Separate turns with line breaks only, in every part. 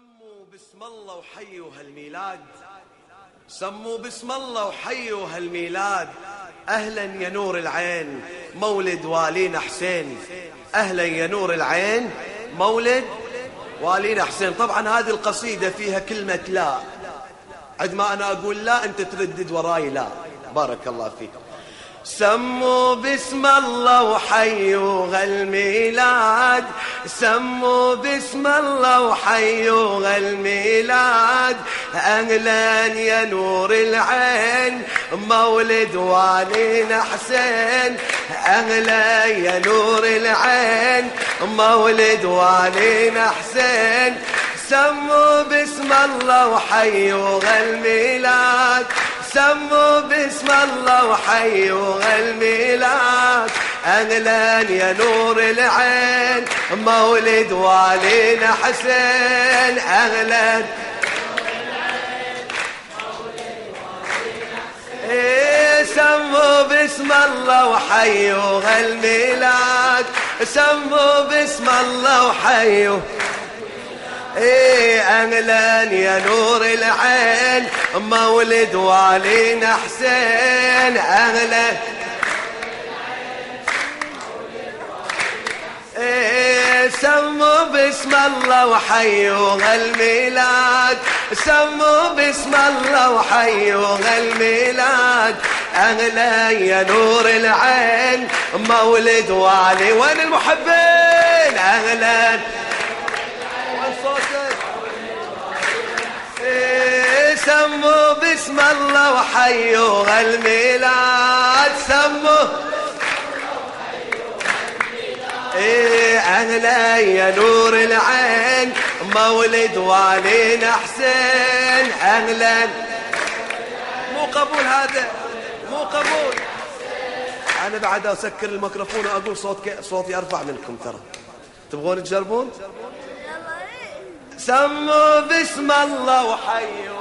سموا بسم الله وحيوا هالميلاد. سموا بسم الله وحيوا هالميلاد. أهلا يا نور العين مولد والينا حسين. أهلا يا نور العين مولد والينا حسين. طبعا هذه القصيدة فيها كلمة لا. عندما أنا أقول لا أنت تردد وراي لا. بارك الله فيك. سموا باسم الله وحيوا هالميلاد سموا باسم الله وحيوا هالميلاد أهلا يا نور العين مولد والينا حسين. أهلا يا نور العين مولد والينا حسين. سموا باسم الله وحيوا هالميلاد سموا باسم الله وحيوا الميلاد أهلا يا نور العين مولد والينا حسين. أهلا إيه سموا باسم الله وحيوا الميلاد سموا باسم الله وحيوا إيه أهلا يا نور العين. مولد والينا حسين أهلا إيه سموا باسم الله وحيوا الميلاد سموا باسم الله وحيوا الميلاد أهلا يا نور العين. مولد والي وين المحبين؟ أهلا صوتك إيه سموا باسم الله وحيوا الميلاد سموا إيه أهلا يا نور العين مولد والينا حسين. أهلا مو قبول هذا مو قبول. أنا بعد أسكر الميكروفون وأقول صوت صوتي أرفع منكم ترى. تبغون تجربون؟ سموا باسم الله وحيوا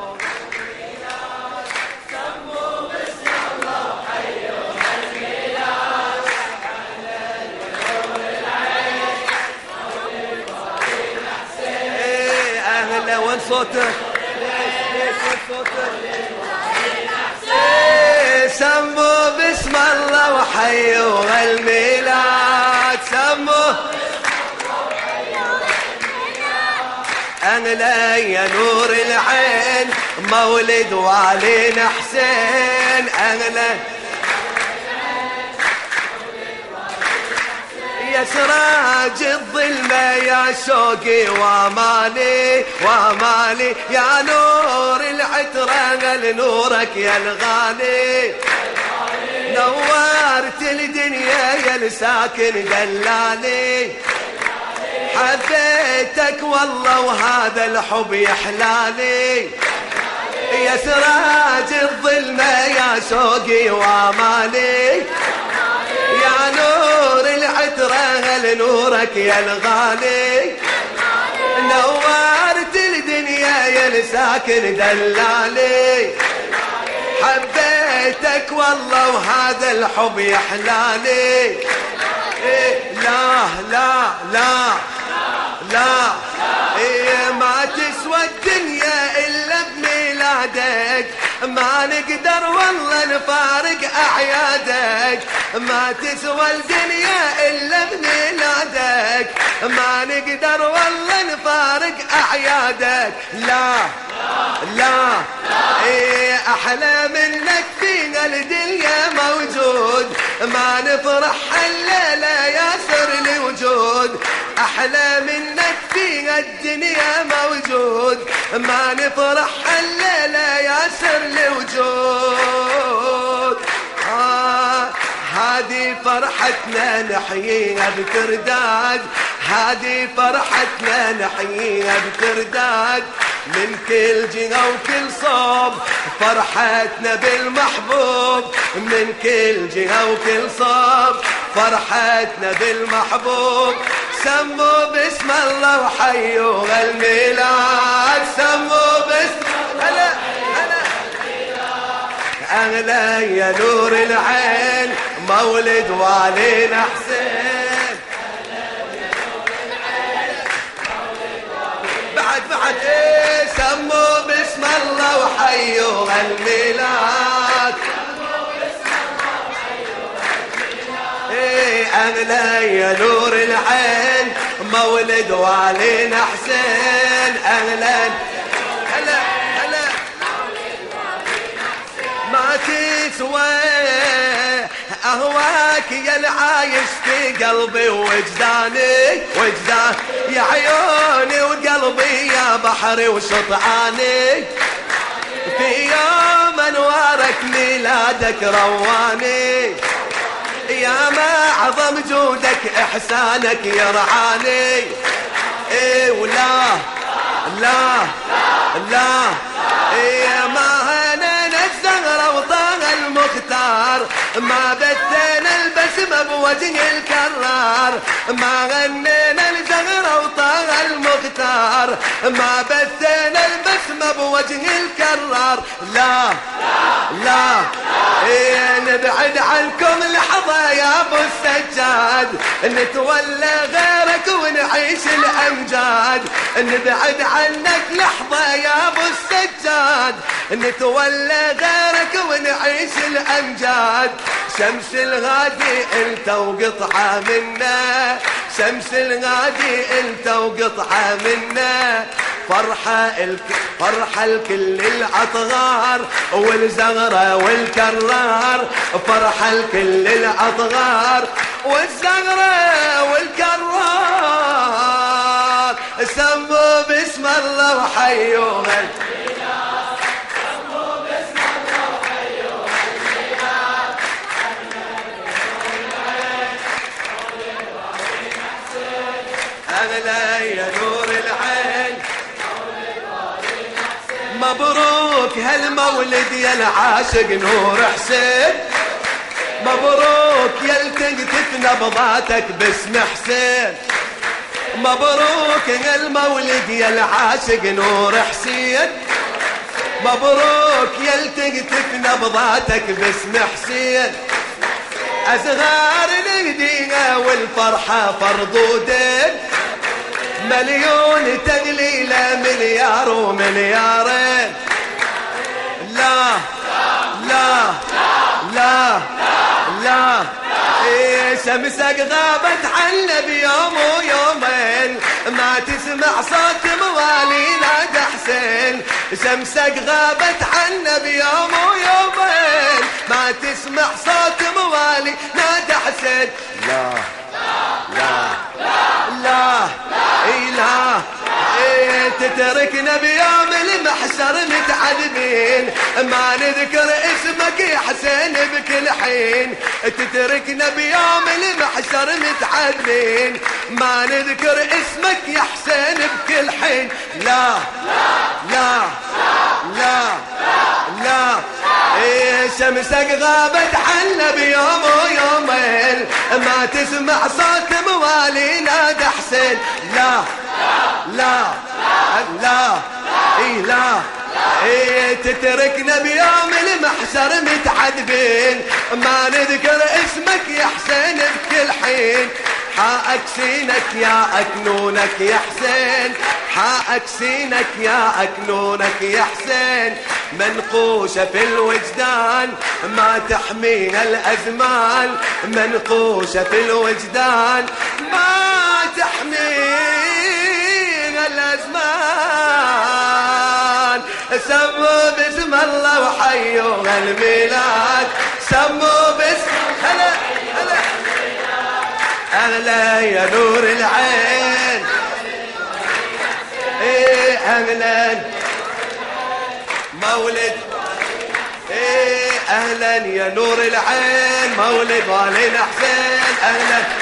صوتك؟ سموا باسم الله وحيوا الميلاد سموا أغلى يا نور العين مولد والينا حسين. أغلى يا سراج الظلمة يا شوقي ومالي ومالي يا نور العترة لنورك يا الغالي نورت الدنيا يا الساكن دلالي حبيتك والله وهذا الحب يحلالي يا سراج الظلمة يا شوقي وامالي العترة لنورك يا الغالي. نورت الدنيا يا الساكن دلالي. حبيتك والله وهذا الحب يحلالي. إيه لا لا لا لا إيه ما تسوى ما نقدر والله نفارق أعيادك. ما تسوى الدنيا إلا بميلادك ما نقدر والله نفارق أعيادك. لا لا إيه أحلى منك فينا الدنيا موجود. ما نفرح الليلة يا سر الوجود. أحلى منك في الدنيا موجود. ما نفرح الليلة سر الوجود آه هذه فرحتنا نحييها بترداد هذه فرحتنا نحييها بترداد من كل جهة وكل صوب فرحتنا بالمحبوب. من كل جهة وكل صوب فرحتنا بالمحبوب. سموا باسم الله وحيوا الميلاد سموا باسم هلا أغلى يا نور العين مولد والينا حسين. بعد بعد إيه سموا باسم الله وحيوا الميلاد إيه أغلى يا نور العين مولد والينا حسين. أغلى أهواك يا العايش في قلبي وجداني وجدان يا عيوني وقلبي يا بحري وشطعاني. في يوم أنوارك ميلادك رواني يا ما عظم جودك إحسانك يرعاني. إيه ولا لا لا إيه ما هنينا ما بدينا البسمة بوجه الكرار ما غنينا الزهرة وطه المختار ما بدينا البسمة بوجه الكرار. لا لا. إيه نبعد عنكم لحظة يا أبو السجاد. نتولى غيرك ونعيش الأمجاد. نبعد عنك لحظة يا أبو السجاد. نتولى غيرك ونعيش الأمجاد. شمس الغادي إنت وقطعة منا. شمس الغادي إنت وقطعة منا. فرحة الك... فرحة الكل الأطغار والزغرة والكرار. فرحة الكل الأطغار والزغرة والكرار. سموا باسم الله وحيوها أغلى يا نور العين مبروك هالمولد يا العاشق نور حسين. مبروك يا التقتف نبضاتك باسم حسين. مبروك هالمولد يا العاشق نور حسين. مبروك يا التقتف نبضاتك باسم حسين. أزغار الهدية والفرحة فرضودين مليون تقليلة مليار ومليارين. لا لا لا لا إيه شمسك غابت عنا بيوم ويومين؟ ما تسمع صوت موالينا حسين. شمسك غابت عنا بيوم ويومين؟ ما تسمع صوت موالي نادى حسين. لا لا اي لا إيه تتركنا بيوم المحشر متعذبين ما نذكر اسمك يا حسين بكل حين. تتركنا بيوم المحشر متعذبين ما نذكر اسمك يا حسين بكل حين. لا لا لا لا إيه شمسك غابت عنا بيوم ويومين. ما تسمع صوت موالي نادى حسين لا لا. لا. اي لا. إيه تتركنا بيوم المحشر متعذبين. ما نذكر اسمك يا حسين بكل حين. حقك سينك يا أكنونك يا حسين. حقك سينك يا أكنونك يا حسين. منقوشة في الوجدان ما تحميها الأزمان. منقوشة في الوجدان ما تحميها الأزمان سموا باسم الله وحيوا الميلاد سموا باسم هلا هلا. أغلى يا نور العين. إيه أغلى مولد. إيه أهلا يا نور العين. مولد والد حسين أهلا.